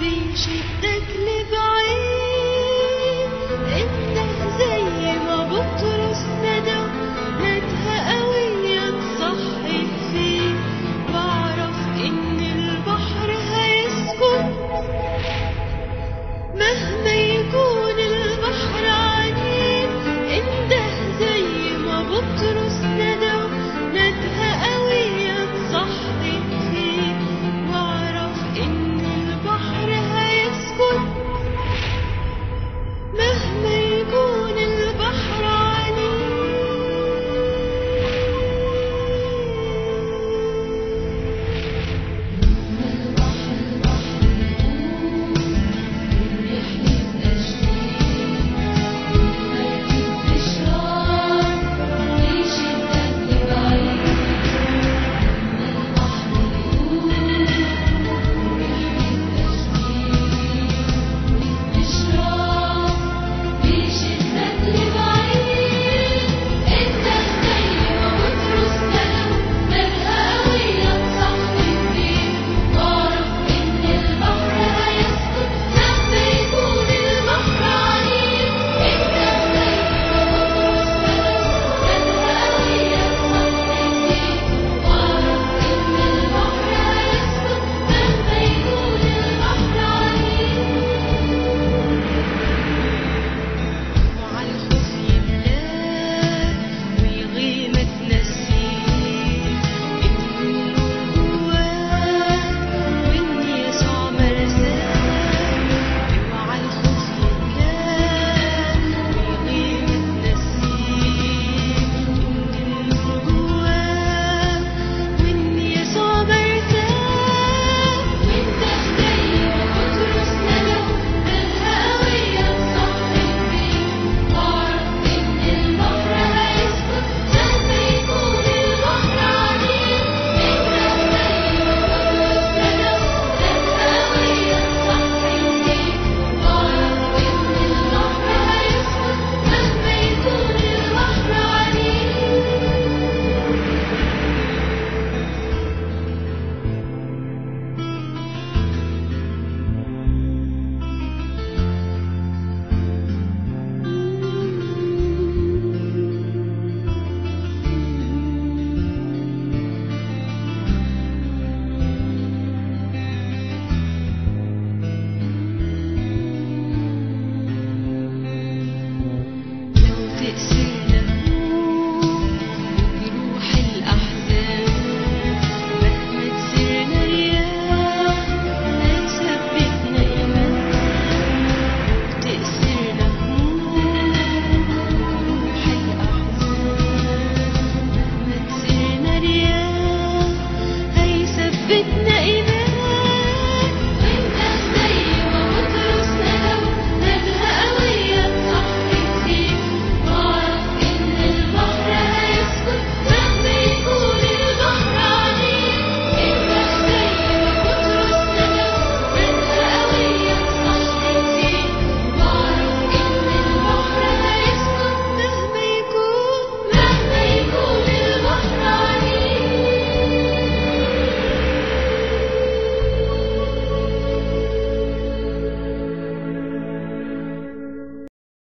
Vinde